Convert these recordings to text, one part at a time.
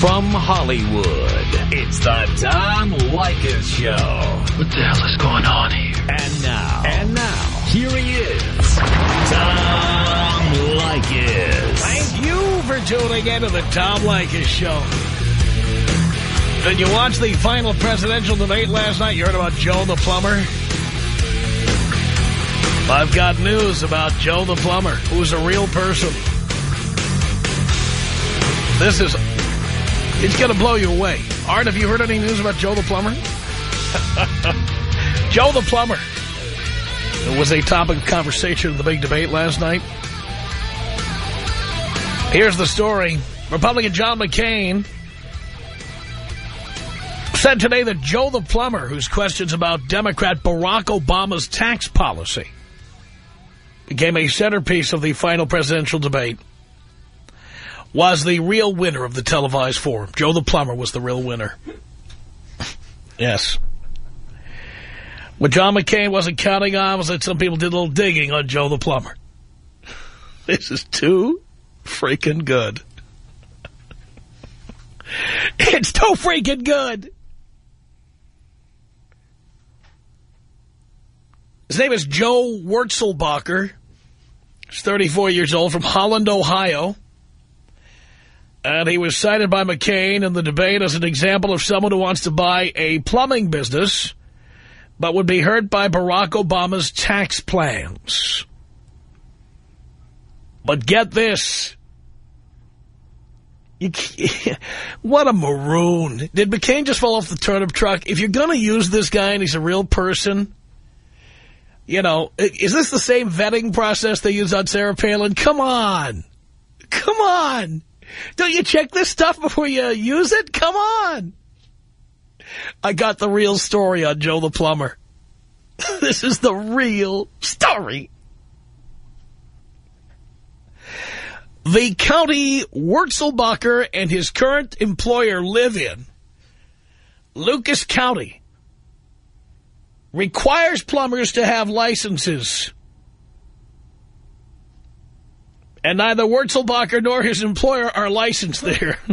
From Hollywood, it's the Tom Leykis Show. What the hell is going on here? And now. And now. Here he is. Tom Leykis. Thank you for tuning in to the Tom Leykis Show. Did you watch the final presidential debate last night? You heard about Joe the Plumber? I've got news about Joe the Plumber, who's a real person. This is... It's going to blow you away. Art, have you heard any news about Joe the Plumber? Joe the Plumber. It was a topic of conversation in the big debate last night. Here's the story. Republican John McCain said today that Joe the Plumber, whose questions about Democrat Barack Obama's tax policy became a centerpiece of the final presidential debate, was the real winner of the televised forum. Joe the Plumber was the real winner. yes. What John McCain wasn't counting on was that some people did a little digging on Joe the Plumber. This is too freaking good. It's too freaking good. His name is Joe Wurzelbacher. He's 34 years old from Holland, Ohio. And he was cited by McCain in the debate as an example of someone who wants to buy a plumbing business, but would be hurt by Barack Obama's tax plans. But get this. What a maroon. Did McCain just fall off the turnip truck? If you're going to use this guy and he's a real person, you know, is this the same vetting process they use on Sarah Palin? Come on. Come on. Don't you check this stuff before you use it? Come on. I got the real story on Joe the Plumber. this is the real story. The county Wurzelbacher and his current employer live in, Lucas County, requires plumbers to have licenses. And neither Wurzelbacher nor his employer are licensed there.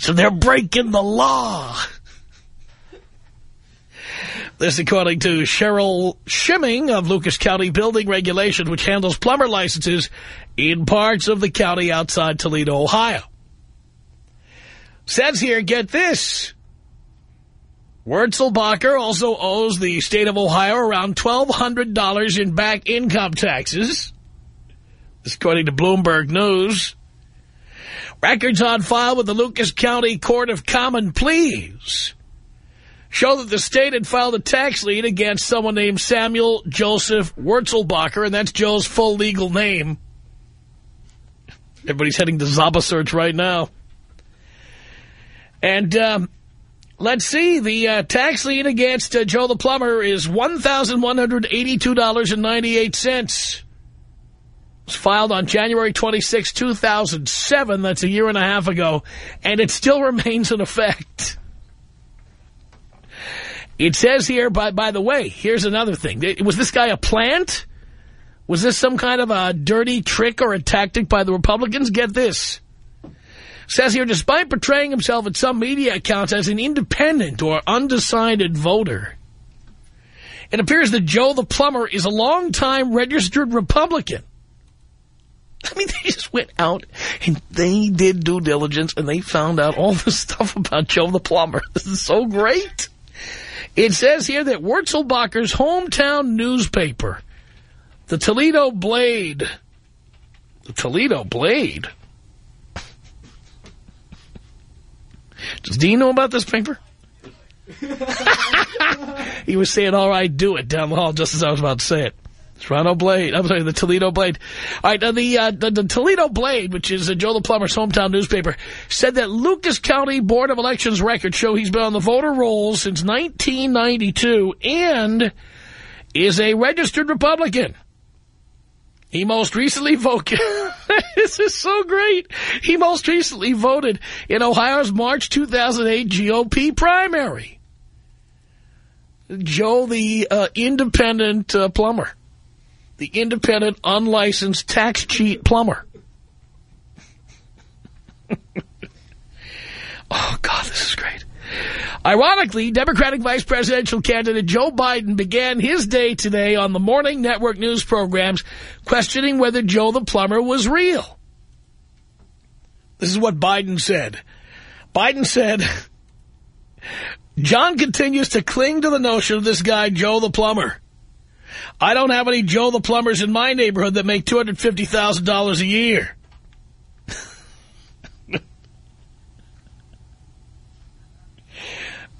so they're breaking the law. This according to Cheryl Shimming of Lucas County Building Regulation, which handles plumber licenses in parts of the county outside Toledo, Ohio. Says here, get this. Wurzelbacher also owes the state of Ohio around $1,200 in back income taxes. This according to Bloomberg News. Records on file with the Lucas County Court of Common Pleas show that the state had filed a tax lien against someone named Samuel Joseph Wurzelbacher, and that's Joe's full legal name. Everybody's heading to ZabaSearch right now. And um, let's see, the uh, tax lien against uh, Joe the Plumber is $1,182.98. It was filed on January 26, 2007. That's a year and a half ago. And it still remains in effect. It says here, by, by the way, here's another thing. Was this guy a plant? Was this some kind of a dirty trick or a tactic by the Republicans? Get this. Says here, despite portraying himself at some media accounts as an independent or undecided voter, it appears that Joe the Plumber is a longtime registered Republican. I mean, they just went out and they did due diligence and they found out all this stuff about Joe the Plumber. This is so great. It says here that Wurzelbacher's hometown newspaper, the Toledo Blade, the Toledo Blade. Does Dean know about this paper? he was saying, all right, do it down the hall just as I was about to say it. Toronto Blade. I'm sorry, the Toledo Blade. All right, now the, uh, the, the Toledo Blade, which is uh, Joe the Plumber's hometown newspaper, said that Lucas County Board of Elections records show he's been on the voter rolls since 1992 and is a registered Republican. He most recently voted. this is so great. He most recently voted in Ohio's March 2008 GOP primary. Joe, the uh, independent uh, plumber the independent, unlicensed tax cheat plumber. oh, God, this is great. Ironically, Democratic vice presidential candidate Joe Biden began his day today on the morning network news programs questioning whether Joe the plumber was real. This is what Biden said. Biden said, John continues to cling to the notion of this guy, Joe the plumber. I don't have any Joe the plumbers in my neighborhood that make $250,000 a year.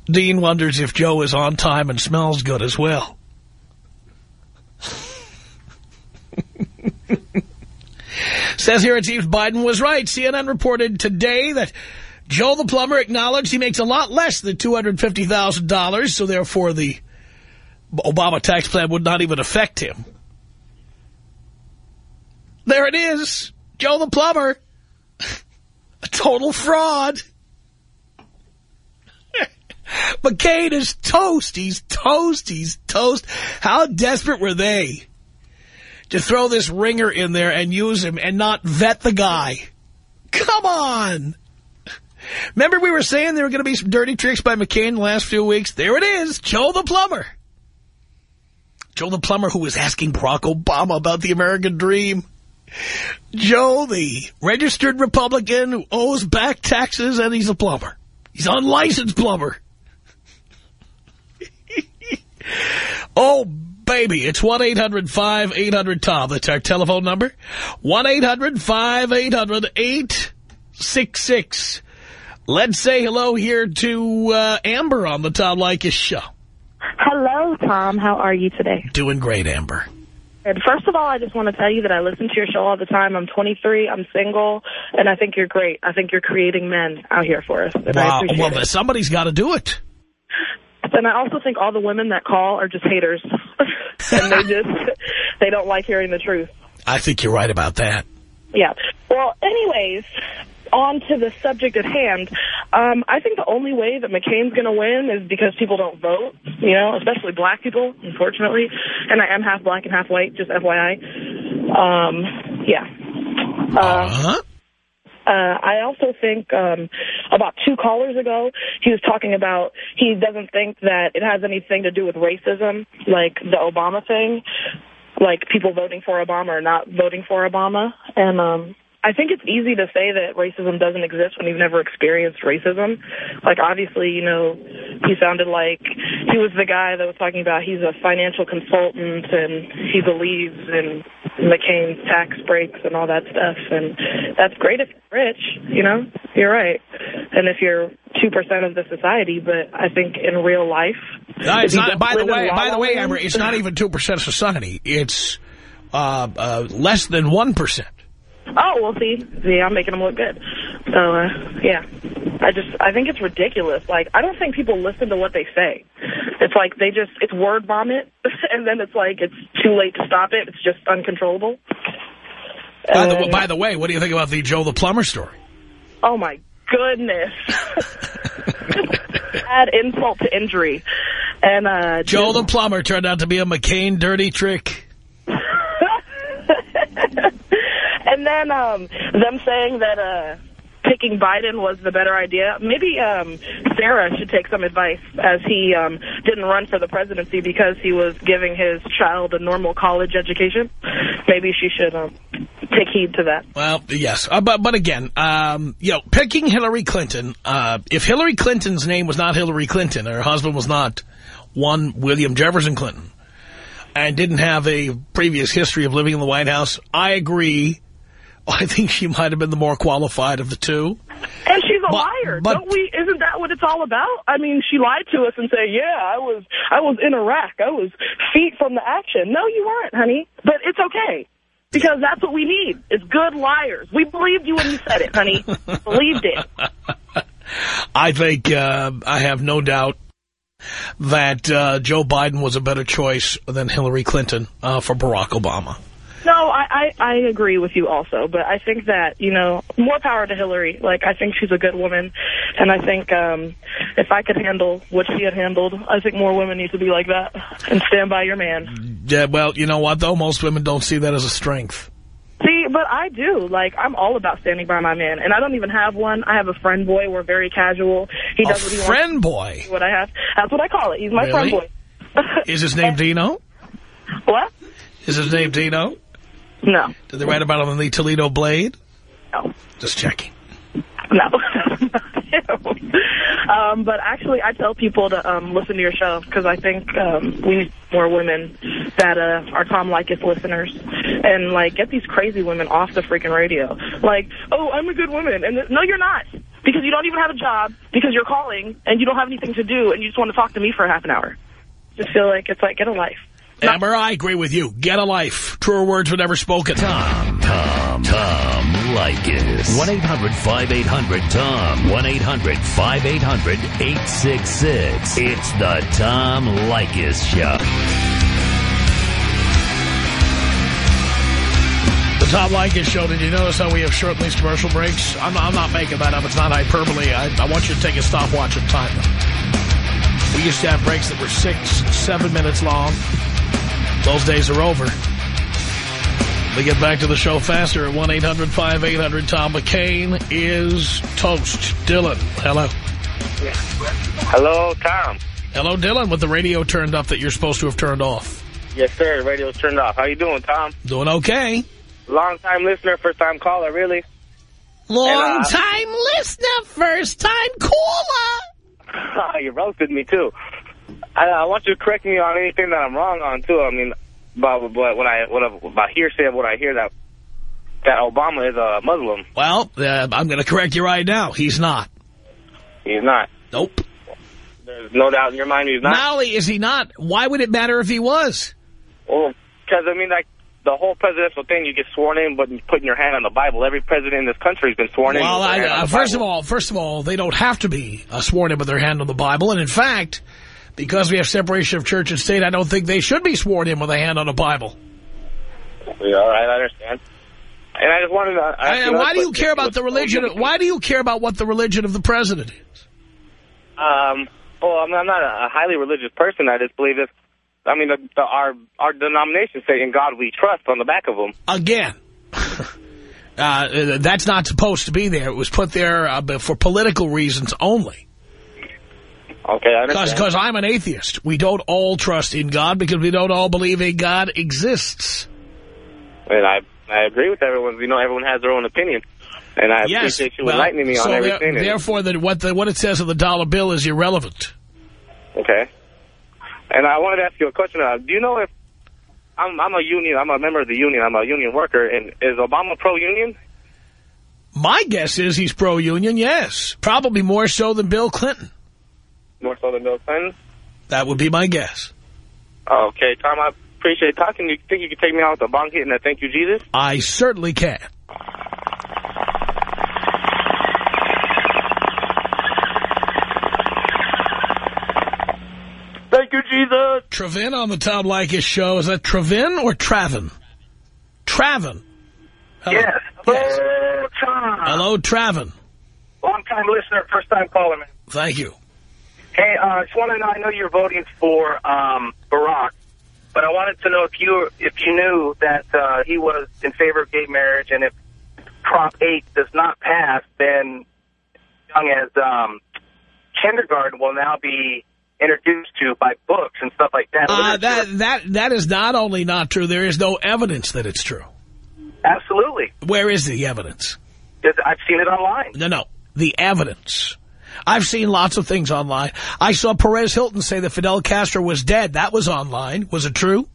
Dean wonders if Joe is on time and smells good as well. Says here it seems Biden was right. CNN reported today that Joe the plumber acknowledged he makes a lot less than $250,000, so therefore the Obama tax plan would not even affect him. There it is. Joe the plumber. a total fraud. McCain is toast. He's toast. He's toast. How desperate were they to throw this ringer in there and use him and not vet the guy? Come on. Remember we were saying there were going to be some dirty tricks by McCain in the last few weeks? There it is. Joe the plumber. Joe the plumber who was asking Barack Obama about the American dream. Joe, the registered Republican who owes back taxes and he's a plumber. He's unlicensed plumber. Oh, baby, it's 1-800-5800-TOM. That's our telephone number. 1-800-5800-866. Let's say hello here to uh, Amber on the Tom Leykis show. Hello, Tom. How are you today? Doing great, Amber. And first of all, I just want to tell you that I listen to your show all the time. I'm 23. I'm single. And I think you're great. I think you're creating men out here for us. And wow. well, it. somebody's got to do it. And I also think all the women that call are just haters. and they just, they don't like hearing the truth. I think you're right about that. Yeah. Well, anyways, on to the subject at hand, um, I think the only way that McCain's going to win is because people don't vote, you know, especially black people, unfortunately. And I am half black and half white, just FYI. Um, yeah. Uh, uh-huh. Uh, I also think um, about two callers ago, he was talking about he doesn't think that it has anything to do with racism, like the Obama thing, like people voting for Obama or not voting for Obama. And um, I think it's easy to say that racism doesn't exist when you've never experienced racism. Like, obviously, you know, he sounded like he was the guy that was talking about he's a financial consultant and he believes in McCain's tax breaks and all that stuff. And that's great if you're rich, you know, you're right. And if you're 2% of the society, but I think in real life... No, it's not, by the way, by the way, Amber, it's not even 2% of society. It's uh, uh, less than 1%. Oh, well, see, see, I'm making them look good. So, uh, yeah, I just, I think it's ridiculous. Like, I don't think people listen to what they say. It's like they just, it's word vomit, and then it's like it's too late to stop it. It's just uncontrollable. By the, by the way, what do you think about the Joe the Plumber story? Oh, my goodness. Add insult to injury. And uh, Joe the Plumber turned out to be a McCain dirty trick. And then um, them saying that uh, picking Biden was the better idea. Maybe um, Sarah should take some advice as he um, didn't run for the presidency because he was giving his child a normal college education. Maybe she should um, take heed to that. Well, yes. Uh, but, but again, um, you know, picking Hillary Clinton, uh, if Hillary Clinton's name was not Hillary Clinton, her husband was not one William Jefferson Clinton, and didn't have a previous history of living in the White House, I agree I think she might have been the more qualified of the two. And she's a but, liar. But, Don't we? Isn't that what it's all about? I mean, she lied to us and said, "Yeah, I was, I was in Iraq. I was feet from the action." No, you weren't, honey. But it's okay because that's what we need. Is good liars. We believed you when you said it, honey. believed it. I think uh, I have no doubt that uh, Joe Biden was a better choice than Hillary Clinton uh, for Barack Obama. No, I, I, I agree with you also, but I think that, you know, more power to Hillary. Like, I think she's a good woman, and I think um, if I could handle what she had handled, I think more women need to be like that and stand by your man. Yeah, well, you know what, though? Most women don't see that as a strength. See, but I do. Like, I'm all about standing by my man. And I don't even have one. I have a friend boy. We're very casual. He does a what he friend wants. boy? What I have. That's what I call it. He's my friend Really? boy. Is his name Dino? What? Is his name Dino? No. Did they write about him in the Toledo Blade? No. Just checking. No. um, but actually, I tell people to um, listen to your show because I think um, we need more women that uh, are Tom Leykis listeners and like get these crazy women off the freaking radio. Like, oh, I'm a good woman, and no, you're not because you don't even have a job because you're calling and you don't have anything to do and you just want to talk to me for half an hour. Just feel like it's like get a life. Amber, I agree with you. Get a life. Truer words were never spoken. Tom, Tom, Tom Leykis. 1-800-5800-TOM. 1-800-5800-866. It's the Tom Leykis Show. The Tom Leykis Show, did you notice how we have short least commercial breaks? I'm, I'm not making that up. It's not hyperbole. I, I want you to take a stopwatch of time. We used to have breaks that were six, seven minutes long. Those days are over. We get back to the show faster at 1-800-5800-TOM. McCain is toast. Dylan, hello. Hello, Tom. Hello, Dylan, with the radio turned up that you're supposed to have turned off. Yes, sir. The radio's turned off. How you doing, Tom? Doing okay. Long time listener, first time caller, really? Long uh, time listener, first time caller. you roasted me too. I, I want you to correct me on anything that I'm wrong on too. I mean, about what when I what about hearsay of what I hear that that Obama is a Muslim. Well, uh, I'm going to correct you right now. He's not. He's not. Nope. There's no doubt in your mind he's not. Not only is he not, why would it matter if he was? Well, because I mean, like the whole presidential thing, you get sworn in, but putting your hand on the Bible. Every president in this country has been sworn Well, in. with I, their hand on uh, first of all, first of all, they don't have to be uh, sworn in with their hand on the Bible. And in fact, because we have separation of church and state, I don't think they should be sworn in with a hand on a Bible. Yeah, all right, I understand. And I just wanted to. ask I- why do you care about the religion? Why do you care about what the religion of the president is? Um, well, I'm, I'm not a highly religious person. I just believe this. I mean, the, the, our our denomination say "In God We Trust" on the back of them. Again, uh, that's not supposed to be there. It was put there uh, for political reasons only. Okay, I understand. Because I'm an atheist. We don't all trust in God because we don't all believe a God exists. and I I agree with everyone. You know, everyone has their own opinion, and I Yes. appreciate you well, enlightening me so on there- everything. and- therefore, that what the what it says on the dollar bill is irrelevant. okay. And I wanted to ask you a question. Uh, do you know if I'm I'm a union? I'm a member of the union. I'm a union worker. And is Obama pro-union? My guess is he's pro-union. Yes, probably more so than Bill Clinton. More so than Bill Clinton? That would be my guess. Okay, Tom. I appreciate talking. You think you can take me out with a bong hit and a thank you, Jesus? I certainly can. Thank you, Jesus. Trevin on the Tom Leykis show. Is that Trevin or Travin? Travin. Hello. Yes. Yes. Hello, Tom. Hello, Travin. Long-time listener, first-time caller, man. Thank you. Hey, uh, I just want to know, I know you're voting for um, Barack, but I wanted to know if you if you knew that uh, he was in favor of gay marriage, and if Prop 8 does not pass, then young as um, kindergarten will now be introduced to by books and stuff like that. Uh, that that that is not only not true. There is no evidence that it's true. Absolutely. Where is the evidence? I've seen it online. No, no. The evidence. I've seen lots of things online. I saw Perez Hilton say that Fidel Castro was dead. That was online. Was it true?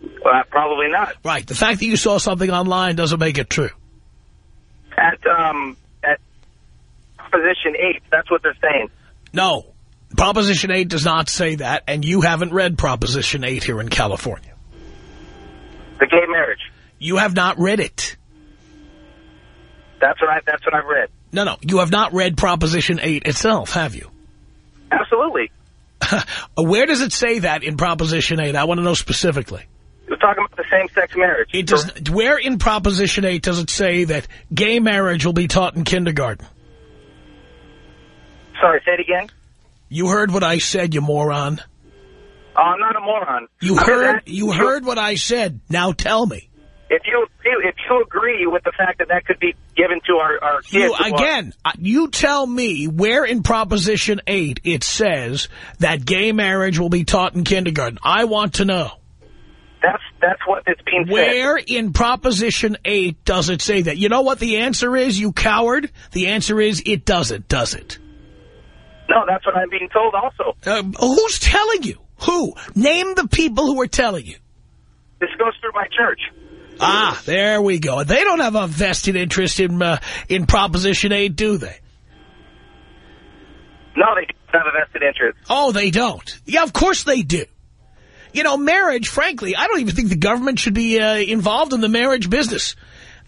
Well, probably not. Right. The fact that you saw something online doesn't make it true. At um, at Proposition 8, that's what they're saying. No. Proposition 8 does not say that, and you haven't read Proposition 8 here in California. The gay marriage. You have not read it. That's what I. That's what I've read. No, no. You have not read Proposition 8 itself, have you? Absolutely. Where does it say that in Proposition 8? I want to know specifically. We're talking about the same-sex marriage. It does. Where in Proposition 8 does it say that gay marriage will be taught in kindergarten? Sorry, say it again. You heard what I said, you moron. Oh, I'm not a moron. You heard you heard what I said. Now tell me. If you you if you agree with the fact that that could be given to our, our kids. You, again, uh, you tell me where in Proposition 8 it says that gay marriage will be taught in kindergarten. I want to know. That's that's what it's being said. Where in Proposition 8 does it say that? You know what the answer is, you coward? The answer is it doesn't, does it? No, that's what I'm being told also. Uh, who's telling you? Who? Name the people who are telling you. This goes through my church. Ah, there we go. They don't have a vested interest in uh, in Proposition 8, do they? No, they don't have a vested interest. Oh, they don't. Yeah, of course they do. You know, marriage, frankly, I don't even think the government should be uh, involved in the marriage business.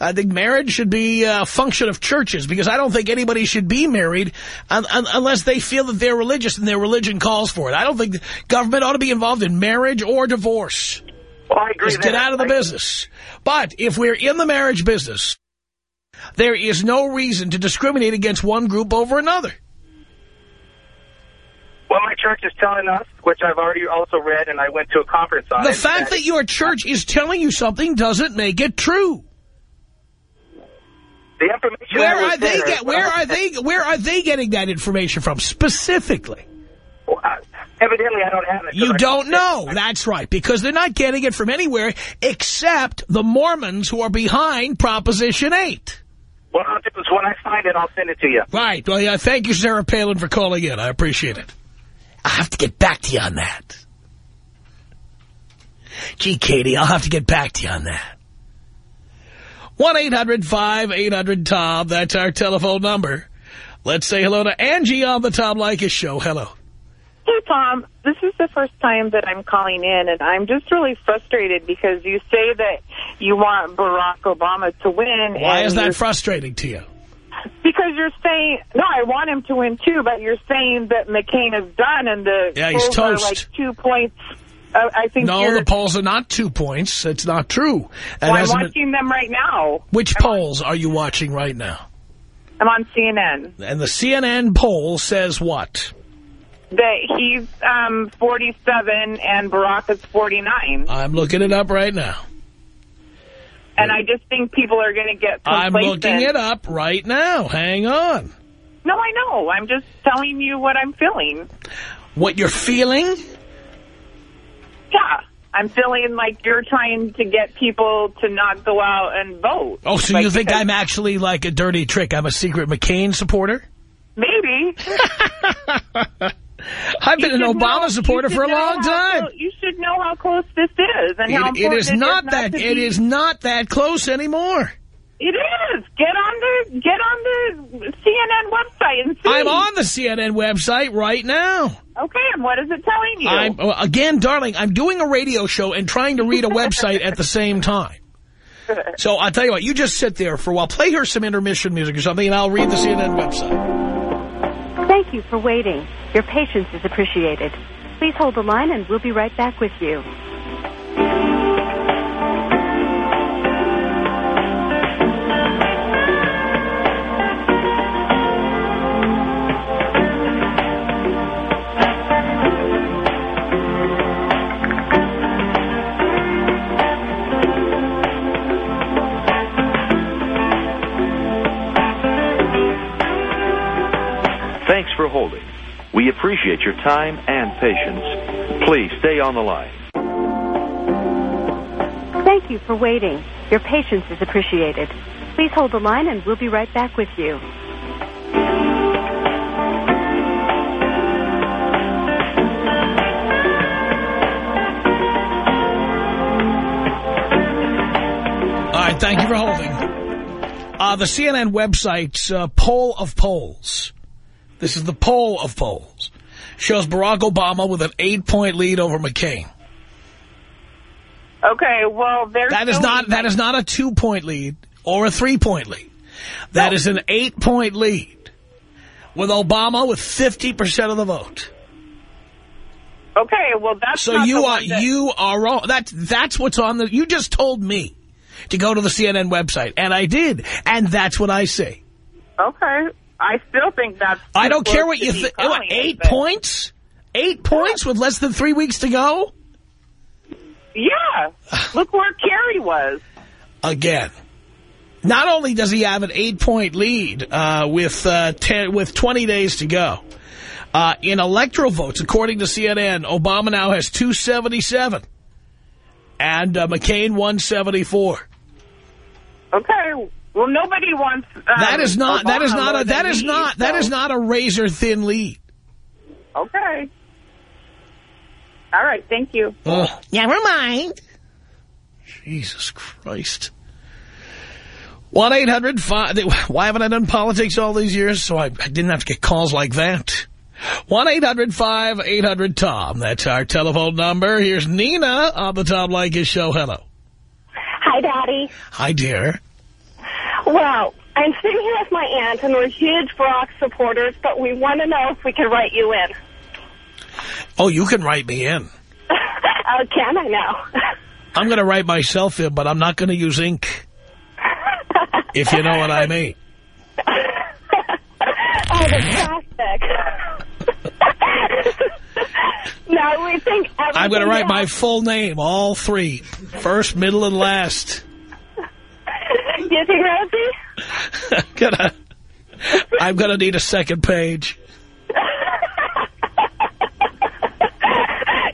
I think marriage should be a function of churches because I don't think anybody should be married un un unless they feel that they're religious and their religion calls for it. I don't think the government ought to be involved in marriage or divorce. Well, I agree. Just get out of the business. But if we're in the marriage business, there is no reason to discriminate against one group over another. Well, my church is telling us, which I've already also read, and I went to a conference on The it, fact that your church is telling you something doesn't make it true. the information Where are they get where are they where are they getting that information from specifically? Well, uh, evidently, I don't have it. You don't know. That's right, because they're not getting it from anywhere except the Mormons who are behind Proposition 8. Well, I'll do is when I find it, I'll send it to you. Right. Well, yeah, thank you, Sarah Palin, for calling in. I appreciate it. I have to get back to you on that. Gee, Katie, I'll have to get back to you on that. 1-800-5800-TOM. That's our telephone number. Let's say hello to Angie on the Tom Leykis show. Hello. Hey, Tom. This is the first time that I'm calling in, and I'm just really frustrated because you say that you want Barack Obama to win. Why is that frustrating to you? Because you're saying, no, I want him to win, too, but you're saying that McCain is done, and the Yeah, he's polls are toast. like two points. Uh, I think No, the polls are not two points. It's not true. Well, I'm watching them right now. Which polls are you watching right now? I'm on CNN. And the CNN poll says what? That he's um, 47 and Barack is 49. I'm looking it up right now. And I just think people are going to get I'm looking it up right now. Hang on. No, I know. I'm just telling you what I'm feeling. What you're feeling? Yeah. I'm feeling like you're trying to get people to not go out and vote. Oh, so Like, you think I'm actually like a dirty trick? I'm a secret McCain supporter? Maybe. I've been an Obama know- supporter for a long time. clo- you should know how close this is and how It, it important is not it that. to It be- is not that close anymore. It is. Get on the get on the CNN website and see. I'm on the CNN website right now. Okay, and what is it telling you? I'm again, darling. I'm doing a radio show and trying to read a website at the same time. So I'll tell you what. You just sit there for a while. Play her some intermission music or something, and I'll read the CNN website. Thank you for waiting. Your patience is appreciated. Please hold the line and we'll be right back with you. Time and patience. Please stay on the line. Thank you for waiting. Your patience is appreciated. Please hold the line and we'll be right back with you. All right, thank you for holding. Uh, the CNN website's uh, poll of polls. This is the poll of polls. Shows Barack Obama with an eight-point lead over McCain. okay, well, there's That is no- not that is not a two-point lead or a three-point lead. That is an eight-point lead with Obama with 50% of the vote. Okay, well, that's So you are that- you are wrong. That's that's what's on the. You just told me to go to the CNN website, and I did, and that's what I see. Okay, I still think that's. I don't care what you think. calling it, Eight points? Eight points with less than three weeks to go? Yeah, look where Kerry was. again. Not only does he have an eight-point lead uh, with uh, ten, with 20 days to go, uh, in electoral votes, according to CNN, Obama now has 277 and uh, McCain 174. Okay. Well, nobody wants. Um, That is not. That is not. more A, that than not. That so- is not a razor thin lead. Okay. All right. Thank you. Ugh. Never mind. Jesus Christ. 1-800-5... Why haven't I done politics all these years? So I, I didn't have to get calls like that. 1-800-5800-TOM. That's our telephone number. Here's Nina on the Tom Leykis show. Hello. Hi, Daddy. Hi, dear. Well, I'm sitting here with my aunt, and we're huge Brock supporters, but we want to know if we can write you in. Oh, you can write me in. uh, can I now? I'm going to write myself in, but I'm not going to use ink, if you know what I mean. oh, the plastic. no, we think I'm going to write my full name, all three, first, middle, and last. You think, Rosie? I'm gonna, I'm gonna need a second page.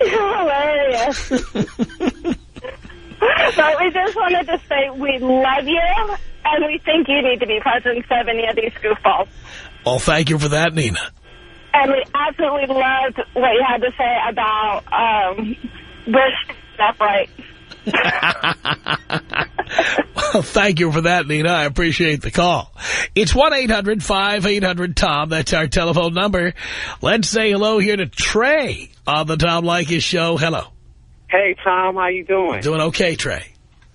You're hilarious. but we just wanted to say we love you, and we think you need to be present for any of these goofballs. Well, thank you for that, Nina. And we absolutely loved what you had to say about um, Bush stuff right. well, thank you for that, Nina. I appreciate the call. It's 1-800-5800-TOM. That's our telephone number. Let's say hello here to Trey on the Tom Leykis show. Hello. Hey, Tom, how you doing? Doing okay, Trey.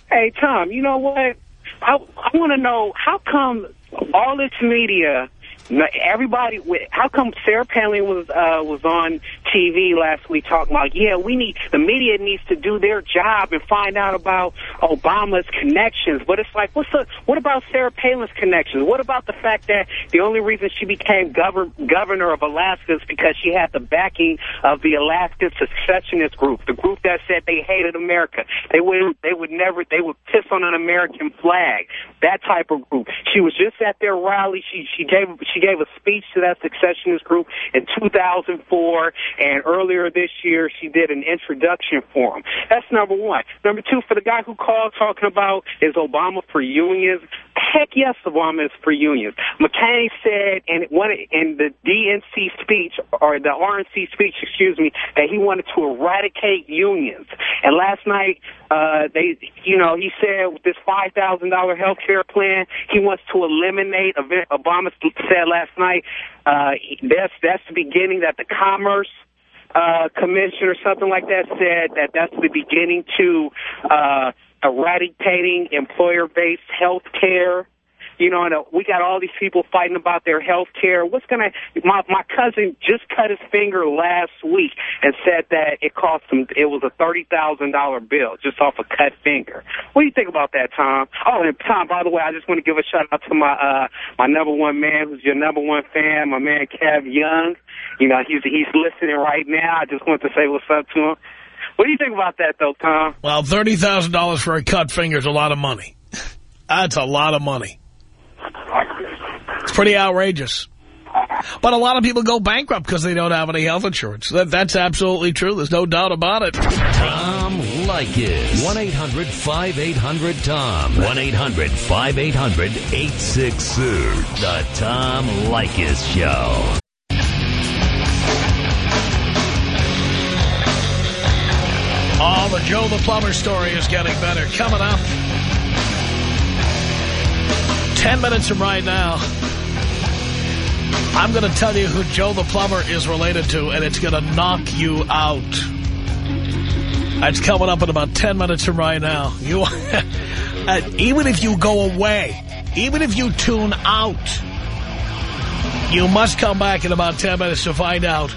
Hey, Tom, you know what? I, I want to know, how come all this media, everybody, how come Sarah Palin was uh, was on TV last week talking about, yeah, we need, the media needs to do their job and find out about Obama's connections. But it's like, what's the, what about Sarah Palin's connections? What about the fact that the only reason she became govern, governor of Alaska is because she had the backing of the Alaska secessionist group, the group that said they hated America. They would, they would never, they would piss on an American flag. That type of group. She was just at their rally. She, she gave, she gave a speech to that secessionist group in 2004, and earlier this year she did an introduction for him. That's number one. Number two, for the guy who called talking about is Obama for unions, heck yes, Obama is for unions. McCain said in one in the DNC speech or the RNC speech, excuse me, that he wanted to eradicate unions. And last night, uh, they, you know, he said with this five thousand dollar health care plan, he wants to eliminate. Obama said last night, uh, that's that's the beginning that the commerce uh, commission or something like that said that that's the beginning to uh, eradicating employer-based health care. You know, and uh, we got all these people fighting about their health care. What's going to, my, my cousin just cut his finger last week and said that it cost him, it was a $30,000 bill just off a cut finger. What do you think about that, Tom? Oh, and Tom, by the way, I just want to give a shout out to my, uh, my number one man who's your number one fan, my man Kev Young. You know, he's, he's listening right now. I just want to say what's up to him. What do you think about that, though, Tom? Well, $30,000 for a cut finger is a lot of money. That's a lot of money. It's pretty outrageous. But a lot of people go bankrupt because they don't have any health insurance. That, that's absolutely true. There's no doubt about it. Tom Leykis. 1-800-5800-TOM. 1-800-5800-866. The Tom Leykis Show. Oh, the Joe the Plumber story is getting better. Coming up. Ten minutes from right now. I'm going to tell you who Joe the Plumber is related to, and it's going to knock you out. That's coming up in about 10 minutes from right now. You, uh, even if you go away, even if you tune out, you must come back in about 10 minutes to find out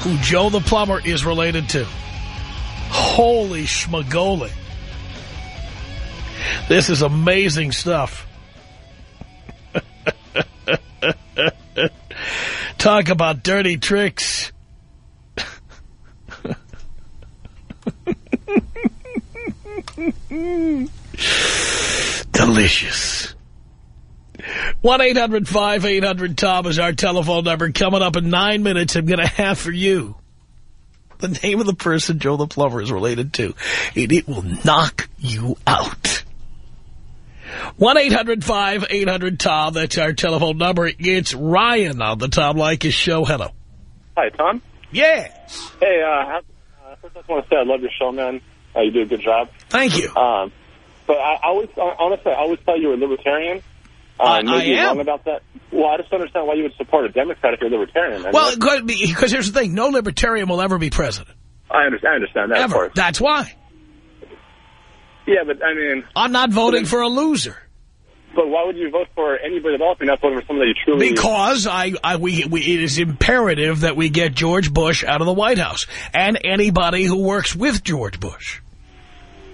who Joe the Plumber is related to. Holy schmagoli. This is amazing stuff. Talk about dirty tricks. Delicious. 1-800-5800-TOM is our telephone number. Coming up in nine minutes, I'm going to have for you the name of the person Joe the Plumber is related to. And it will knock you out. 1-800-5800-TOM. That's our telephone number. It's Ryan on the Tom Leykis show. Hello. Hi, Tom. Yes. Hey, uh, uh, first I just want to say I love your show, man. Uh, you do a good job. Thank you. Um, but I, I always, honestly, I always thought you were a libertarian. Uh, I- maybe I you're am. wrong about that. Well, I just don't understand why you would support a Democrat if you're a libertarian. man. Well, because here's the thing. No libertarian will ever be president. I understand, I understand that, Ever. That's why. Yeah, but I mean, I'm not voting for a loser. but why would you vote for anybody at all if you're not voting for somebody you truly... Because I, I we, we, it is imperative that we get George Bush out of the White House and anybody who works with George Bush.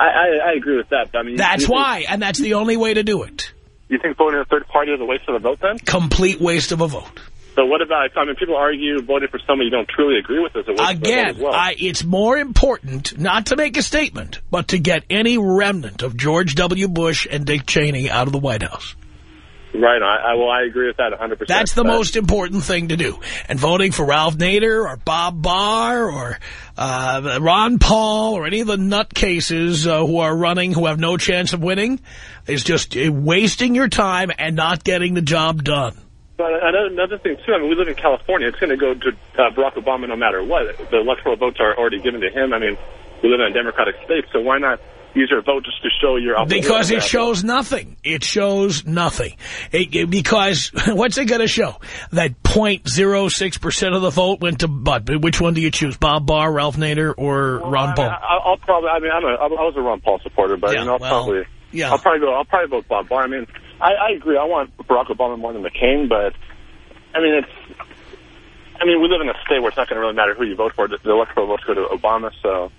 I, I, I agree with that. But, I mean, That's why, and that's the only way to do it. You think voting a third party is a waste of a vote then? Complete waste of a vote. So what about, I mean, people argue voting for somebody you don't truly agree with is a waste of a vote Again, as well. I, it's more important not to make a statement, but to get any remnant of George W. Bush and Dick Cheney out of the White House. Right, I, I, well, I agree with that 100%. That's the but- most important thing to do. And voting for Ralph Nader or Bob Barr or uh, Ron Paul or any of the nutcases uh, who are running who have no chance of winning is just uh, wasting your time and not getting the job done. But another, another thing, too, I mean, we live in California. It's going to go to uh, Barack Obama no matter what. The electoral votes are already given to him. I mean, we live in a Democratic state, so why not use your vote just to show your opposition? Because it shows nothing. It shows nothing. It, it- because what's it going to show? That 0.06% of the vote went to Bud. Which one do you choose? Bob Barr, Ralph Nader, or Ron Paul? I, I'll probably, I mean, I'm a, I was a Ron Paul supporter, but Yeah, you know, I'll well, probably, yeah. I'll probably go, I'll probably vote Bob Barr. I mean, I, I agree. I want Barack Obama more than McCain, but I mean, it's, I mean, we live in a state where it's not going to really matter who you vote for. The electoral votes go to Obama, so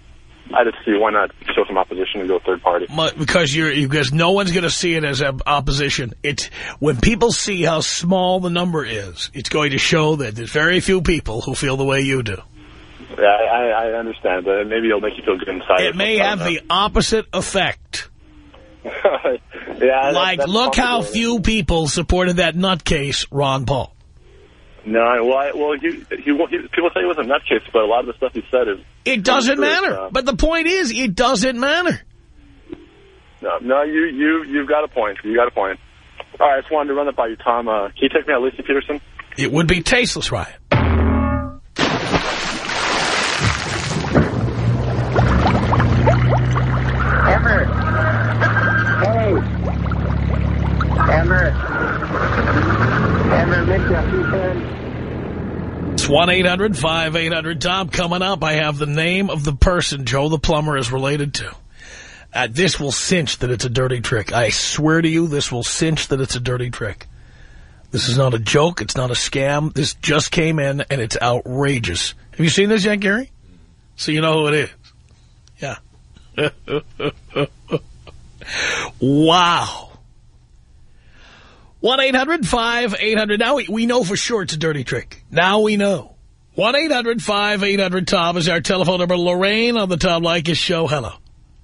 I just see why not show some opposition and go third party. Because you're because no one's going to see it as opposition. It's when people see how small the number is, it's going to show that there's very few people who feel the way you do. Yeah, I, I understand, but maybe it'll make you feel good inside. It may have the opposite effect. yeah, Like, that's look how few people supported that nutcase, Ron Paul. No, well, I, well, he, he, he, people say he was a nutcase, but a lot of the stuff he said is. It doesn't matter. But the point is, it doesn't matter. No, no, you, you, you've got a point. You got a point. All right, I just wanted to run that by you, Tom. Uh, can you take me out, Laci Peterson? It would be tasteless, Ryan. Amber. Hey. Amber. Amber, make that two It's 1-800-5800-TOM. Coming up, I have the name of the person Joe the Plumber is related to. Uh, this will cinch that it's a dirty trick. I swear to you, this will cinch that it's a dirty trick. This is not a joke. It's not a scam. This just came in, and it's outrageous. Have you seen this yet, Gary? So you know who it is. Yeah. wow. 1-800-5800. Now we, we know for sure it's a dirty trick. Now we know. 1-800-5800-TOM is our telephone number. Lorraine on the Tom Leykis show. Hello.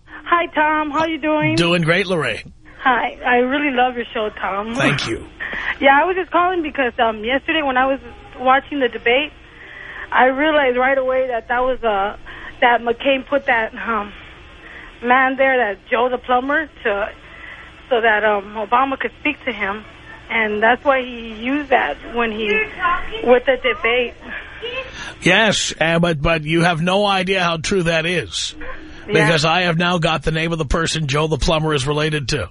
Hi, Tom. How you doing? Doing great, Lorraine. Hi. I really love your show, Tom. Thank you. Yeah, I was just calling because um, yesterday when I was watching the debate, I realized right away that that was uh, that McCain put that um, man there, that Joe the plumber, to so that um, Obama could speak to him, and that's why he used that when he with the debate. Yes, uh, but but you have no idea how true that is. Because I have now got the name of the person Joe the plumber is related to.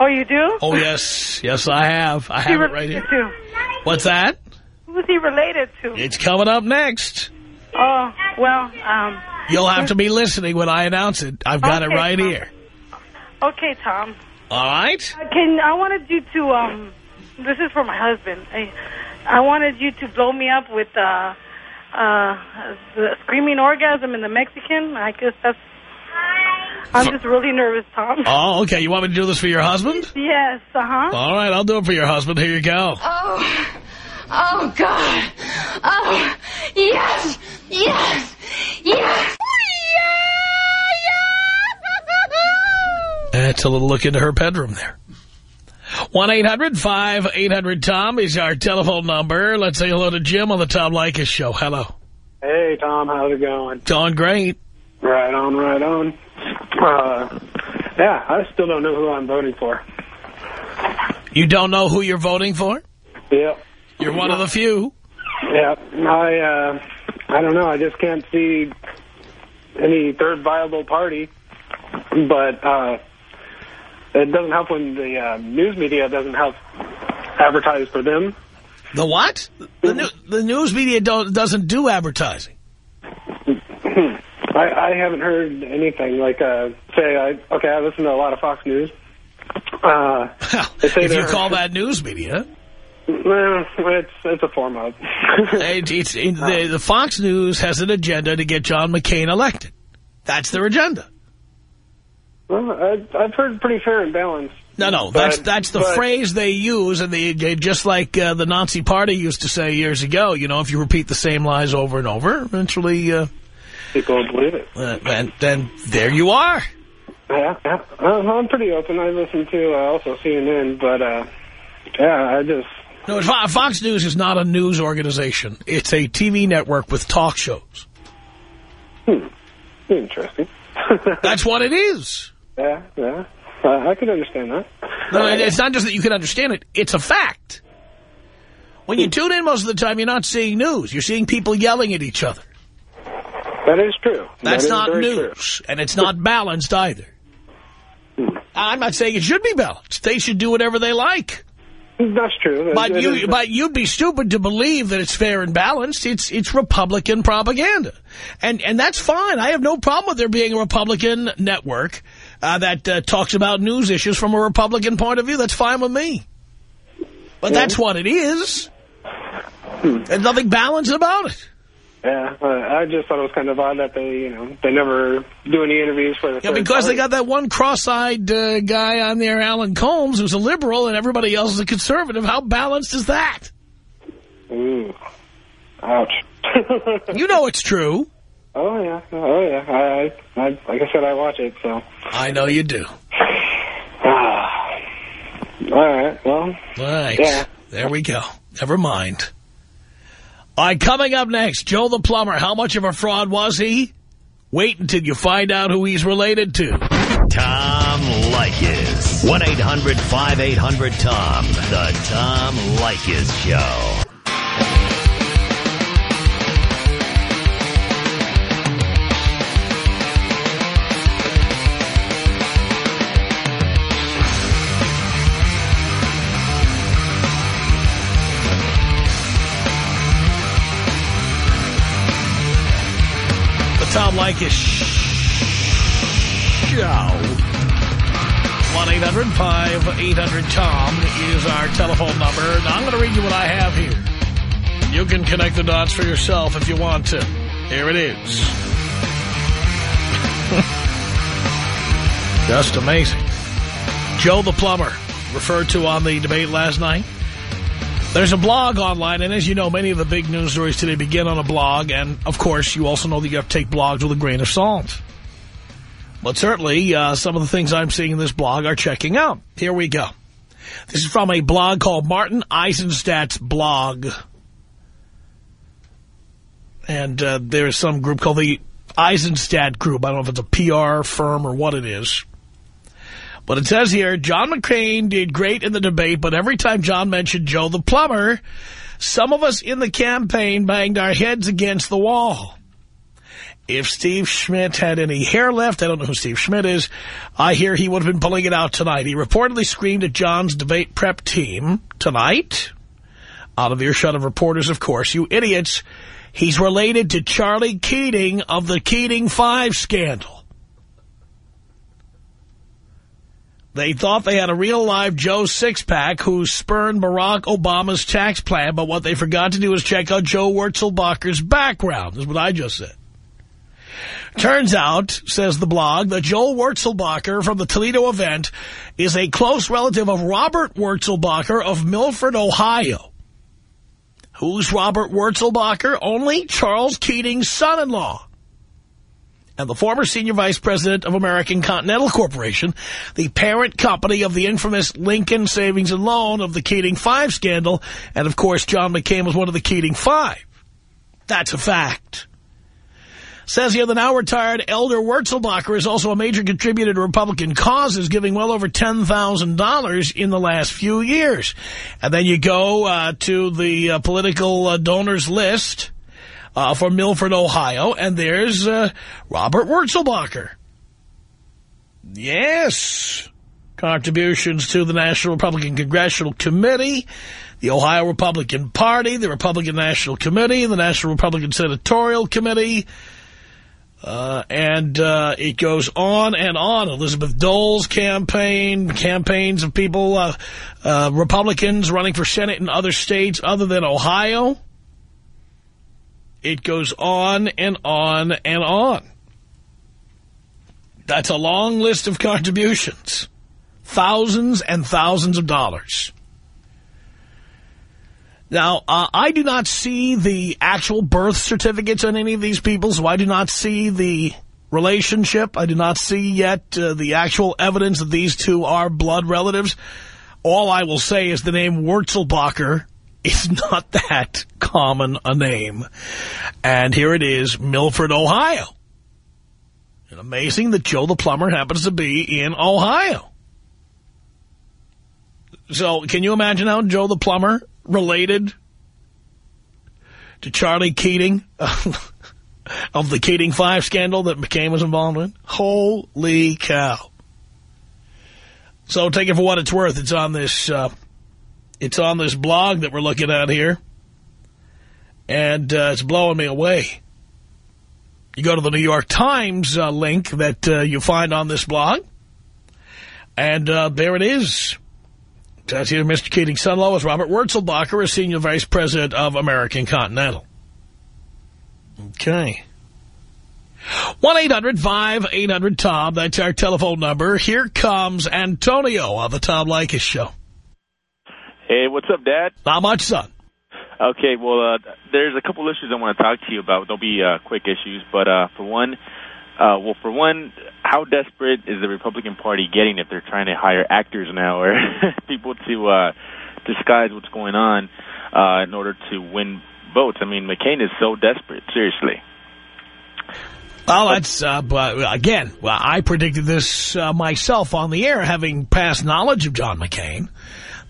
Oh, you do? Oh, yes. Yes, I have. I have it right here. To? What's that? Who's he related to? It's coming up next. Oh, well, um, You'll have to be listening when I announce it. I've got it right Tom. here. okay, Tom. All right? Uh, Can I wanted you to um, this is for my husband. I, I wanted you to blow me up with uh, uh, the screaming orgasm in the Mexican. I guess that's. I'm just really nervous, Tom. Oh, okay. You want me to do this for your husband? Yes, uh huh. All right, I'll do it for your husband. Here you go. Oh, oh God. Oh, yes, yes, yes. That's a little look into her bedroom there. 1-800-5800-TOM is our telephone number. Let's say hello to Jim on the Tom Leykis show. Hello. Hey, Tom, how's it going? Doing great. Right on, right on. Uh, yeah, I still don't know who I'm voting for. You don't know who you're voting for? Yep. You're one of the few. Yeah, I, uh, I don't know. I just can't see any third viable party. But uh, it doesn't help when the uh, news media doesn't help advertise for them. The what? The, new, the news media don't, doesn't do advertising. I, I haven't heard anything like, uh, say, I, okay, I listen to a lot of Fox News. Uh, If you call that news media, Well, it's, it's a form of. it, it's, it, the, the Fox News has an agenda to get John McCain elected. That's their agenda. Well, I, I've heard pretty fair and balanced. No, no, But- that's that's the but- phrase they use, and they, they just like uh, the Nazi Party used to say years ago. You know, if you repeat the same lies over and over, eventually, uh, people will believe it. Uh, and then there you are. Yeah, yeah. I'm pretty open. I listen to uh, also CNN, but uh, yeah, I just No, Fox News is not a news organization. It's a TV network with talk shows. Hmm. Interesting. That's what it is. Yeah, yeah. Uh, I can understand that. No, it's not just that you can understand it. It's a fact. When you tune in most of the time, you're not seeing news. You're seeing people yelling at each other. That is true. That's That is not news. And it's not balanced either. I'm not saying it should be balanced. They should do whatever they like. That's true. But It you, is- but you'd be stupid to believe that it's fair and balanced. It's it's Republican propaganda, and and that's fine. I have no problem with there being a Republican network uh, that uh, talks about news issues from a Republican point of view. That's fine with me. But that's what it is. There's nothing balanced about it. Yeah, uh, I just thought it was kind of odd that they, you know, they never do any interviews for the. Yeah, because they got that one cross-eyed uh, guy on there, Alan Colmes, who's a liberal, and everybody else is a conservative. How balanced is that? Ooh, ouch. You know it's true. Oh yeah, oh yeah. I, I, like I said, I watch it, so. I know you do. Ah. All right. Well. All right. Yeah. There we go. Never mind. All right, coming up next, Joe the Plumber. How much of a fraud was he? Wait until you find out who he's related to. Tom Leykis. 1-800-5800-TOM. The Tom Leykis Show. Tom Leykis Show. 1-800-5800-TOM is our telephone number. Now, I'm going to read you what I have here. You can connect the dots for yourself if you want to. Here it is. Just amazing. Joe the Plumber, referred to on the debate last night. There's a blog online, and as you know, many of the big news stories today begin on a blog, and of course, you also know that you have to take blogs with a grain of salt. But certainly, uh, some of the things I'm seeing in this blog are checking out. Here we go. This is from a blog called Martin Eisenstadt's blog. And uh, there's some group called the Eisenstadt Group. I don't know if it's a PR firm or what it is. But it says here, John McCain did great in the debate, but every time John mentioned Joe the plumber, some of us in the campaign banged our heads against the wall. If Steve Schmidt had any hair left, I don't know who Steve Schmidt is, I hear he would have been pulling it out tonight. He reportedly screamed at John's debate prep team tonight, out of earshot of reporters, of course, you idiots, he's related to Charlie Keating of the Keating Five scandal. They thought they had a real live Joe Sixpack who spurned Barack Obama's tax plan, but what they forgot to do was check out Joe Wurzelbacher's background, is what I just said. Turns out, says the blog, that Joel Wurzelbacher from the Toledo event is a close relative of Robert Wurzelbacher of Milford, Ohio. Who's Robert Wurzelbacher? Only Charles Keating's son-in-law. And the former senior vice president of American Continental Corporation, the parent company of the infamous Lincoln Savings and Loan of the Keating Five scandal. And, of course, John McCain was one of the Keating Five. That's a fact. Says here the now retired Elder Wurzelbacher is also a major contributor to Republican causes, giving well over $10,000 in the last few years. And then you go uh, to the uh, political uh, donors list uh, for Milford, Ohio, and there's uh, Robert Wurzelbacher. Yes. Contributions to the National Republican Congressional Committee, the Ohio Republican Party, the Republican National Committee, the National Republican Senatorial Committee, uh, and uh, it goes on and on. Elizabeth Dole's campaign, campaigns of people, uh, uh, Republicans running for Senate in other states other than Ohio. It goes on and on and on. That's a long list of contributions. Thousands and thousands of dollars. Now, uh, I do not see the actual birth certificates on any of these people, so I do not see the relationship. I do not see yet uh, the actual evidence that these two are blood relatives. All I will say is the name Wurzelbacher is not that common a name. And here it is, Milford, Ohio. And amazing that Joe the plumber happens to be in Ohio. So can you imagine how Joe the plumber related to Charlie Keating of the Keating 5 scandal that McCain was involved in? Holy cow. So take it for what it's worth. It's on this uh, it's on this blog that we're looking at here. And uh, it's blowing me away. You go to the New York Times uh, link that uh, you find on this blog. And uh, there it is. That's here, Mr. Keating's son-in-law is Robert Wurzelbacher, a senior vice president of American Continental. Okay. 1-800-5800-TOM. That's our telephone number. Here comes Antonio on the Tom Leykis Show. Hey, what's up, Dad? Not much, son. Okay, well, uh, there's a couple issues I want to talk to you about. They'll be uh, quick issues, but uh, for one, uh, well, for one, how desperate is the Republican Party getting if they're trying to hire actors now or people to uh, disguise what's going on uh, in order to win votes? I mean, McCain is so desperate, seriously. Well, that's, uh, but again, well, I predicted this uh, myself on the air, having past knowledge of John McCain,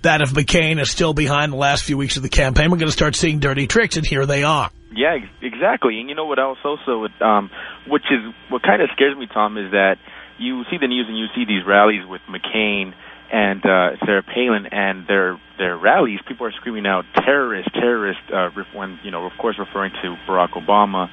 that if McCain is still behind the last few weeks of the campaign, we're going to start seeing dirty tricks, and here they are. Yeah, exactly. And you know what else also, um, which is what kind of scares me, Tom, is that you see the news and you see these rallies with McCain and uh, Sarah Palin and their their rallies. People are screaming out terrorist, terrorist, uh, when you know, of course, referring to Barack Obama.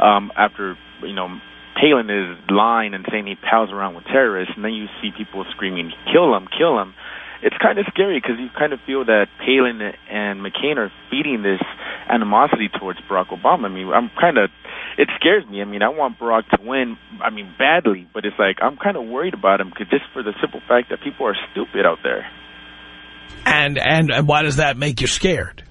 Um, after you know, Palin is lying and saying he pals around with terrorists, and then you see people screaming, "Kill him, kill him." It's kind of scary because you kind of feel that Palin and McCain are feeding this animosity towards Barack Obama. I mean, I'm kind of, it scares me. I mean, I want Barack to win, I mean, badly, but it's like, I'm kind of worried about him cause just for the simple fact that people are stupid out there. And, and, and why does that make you scared?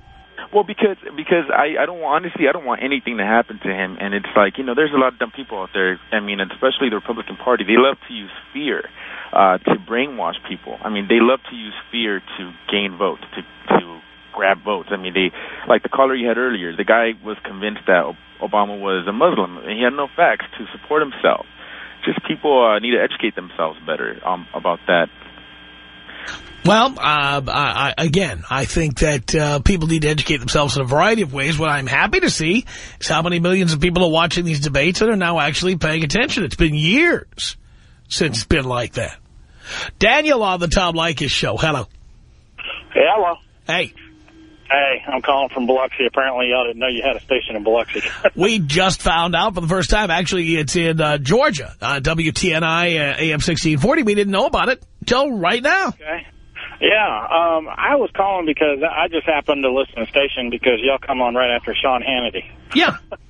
Well, because because I I don't want honestly I don't want anything to happen to him, and it's like you know there's a lot of dumb people out there. I mean, especially the Republican Party, they love to use fear uh, to brainwash people. I mean, they love to use fear to gain votes, to to grab votes. I mean, they like the caller you had earlier. The guy was convinced that Obama was a Muslim, and he had no facts to support himself. Just people uh, need to educate themselves better um, about that. Well, uh, I, again, I think that uh, people need to educate themselves in a variety of ways. What I'm happy to see is how many millions of people are watching these debates and are now actually paying attention. It's been years since it's been like that. Daniel on the Tom Leykis show. Hello. Hey, hello. Hey. Hey, I'm calling from Biloxi. Apparently, y'all didn't know you had a station in Biloxi. we just found out for the first time. Actually, it's in uh, Georgia, uh, WTNI uh, AM 1640. We didn't know about it until right now. Okay. Yeah, um, I was calling because I just happened to listen to the station because y'all come on right after Sean Hannity. Yeah.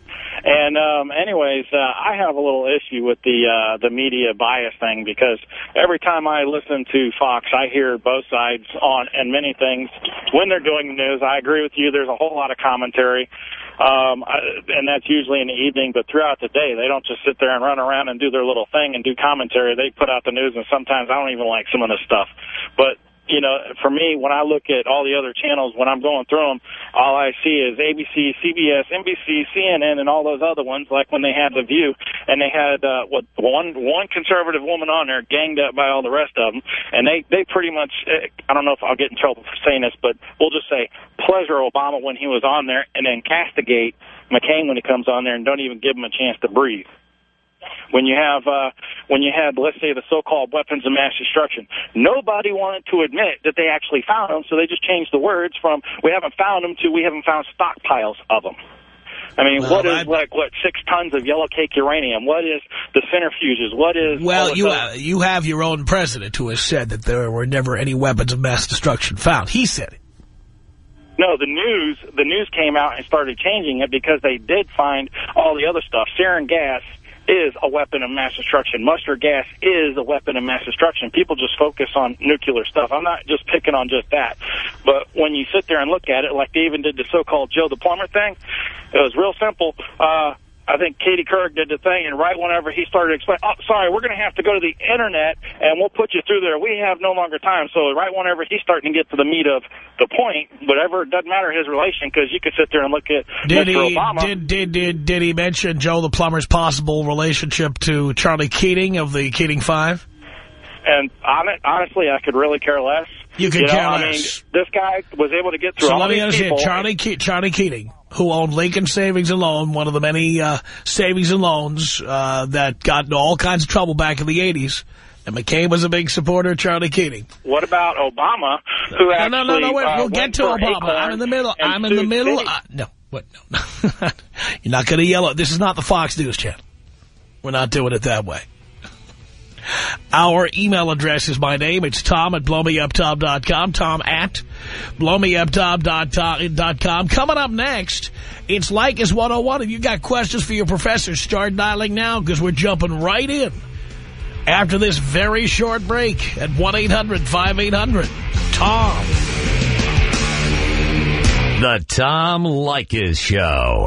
And um, anyways, uh, I have a little issue with the uh, the media bias thing because every time I listen to Fox, I hear both sides on and many things when they're doing the news. I agree with you. There's a whole lot of commentary. Um, and that's usually in the evening, but throughout the day, they don't just sit there and run around and do their little thing and do commentary. They put out the news, and sometimes I don't even like some of the stuff. But you know, for me, when I look at all the other channels, when I'm going through them, all I see is ABC, CBS, NBC, CNN, and all those other ones, like when they had The View, and they had uh, what one one conservative woman on there ganged up by all the rest of them, and they, they pretty much, eh, I don't know if I'll get in trouble for saying this, but we'll just say pleasure Obama when he was on there, and then castigate McCain when he comes on there and don't even give him a chance to breathe when you have uh, when you had let's say the so-called weapons of mass destruction. Nobody wanted to admit that they actually found them, so they just changed the words from "we haven't found them" to "we haven't found stockpiles of them." I mean, Well, what is I- like what six tons of yellow cake uranium? What is the centrifuges? What is Well, you uh, you have your own president who has said that there were never any weapons of mass destruction found. He said it. No, the news the news came out and started changing it because they did find all the other stuff. Sarin gas is a weapon of mass destruction. Mustard gas is a weapon of mass destruction. People just focus on nuclear stuff. I'm not just picking on just that. But when you sit there and look at it, like they even did the so-called Joe the Plumber thing, it was real simple. Uh, I think Katie Couric did the thing, and right whenever he started explaining, oh, sorry, we're going to have to go to the Internet, and we'll put you through there. We have no longer time. So right whenever he's starting to get to the meat of the point, whatever, it doesn't matter his relation, because you could sit there and look at Did Mr. he Obama. did did did did he mention Joe the plumber's possible relationship to Charlie Keating of the Keating Five? And hon- honestly, I could really care less. You could know, care I mean, this guy was able to get through So all let me understand, people. Charlie Ke Charlie Keating, who owned Lincoln Savings and Loan, one of the many uh, savings and loans uh, that got into all kinds of trouble back in the 80s, and McCain was a big supporter of Charlie Keating. What about Obama, who No, actually no, no, no, wait, uh, we'll get to Obama. I'm in the middle. I'm in the middle. Uh, no, what? No. You're not going to yell at. This is not the Fox News channel. We're not doing it that way. Our email address is my name. It's Tom at blowmeuptom.com. Tom at blowmeuptom.com. Coming up next, it's Leykis 101. If you got questions for your professor, start dialing now because we're jumping right in. After this very short break at 1-800-5800-TOM. The Tom Leykis Show.